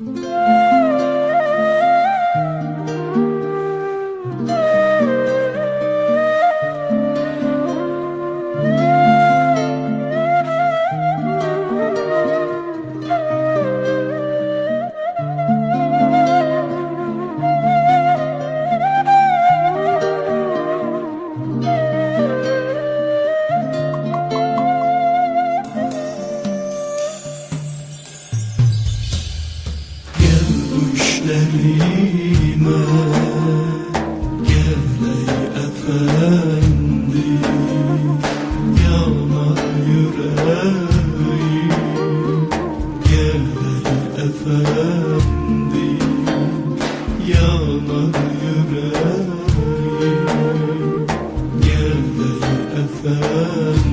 Música düşlerime Gel ey efendi Yanar yüreğim. Gel ey efendi Yanar yüreğim. Gel ey efendi.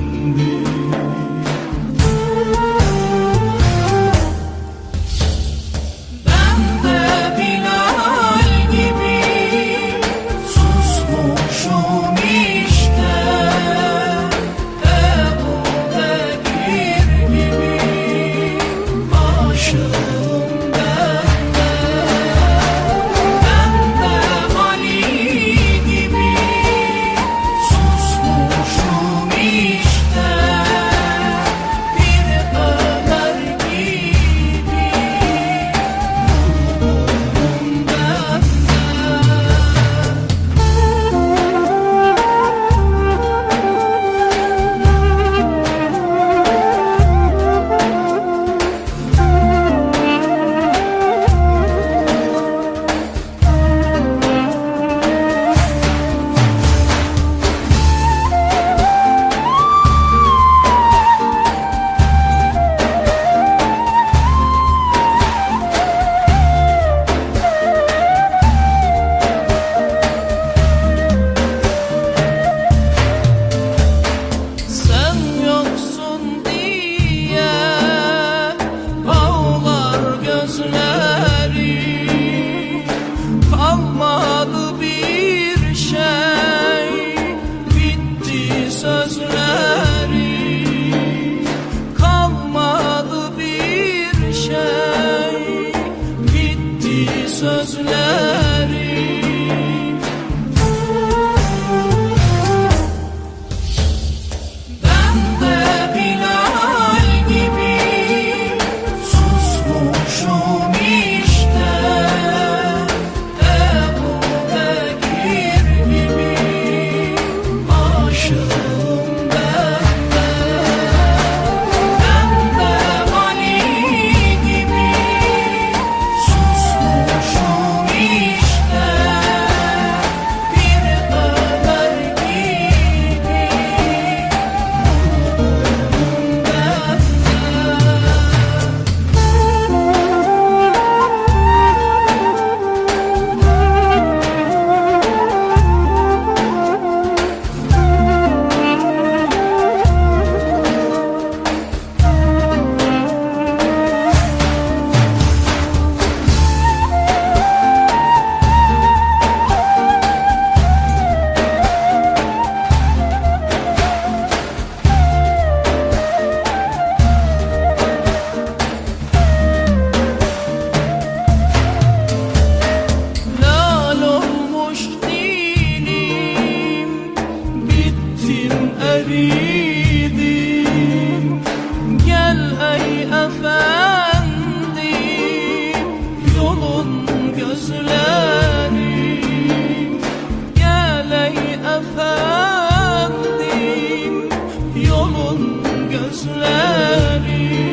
Gel ey efendim Yolun gözlerim Gel ey efendim Yolun gözlerim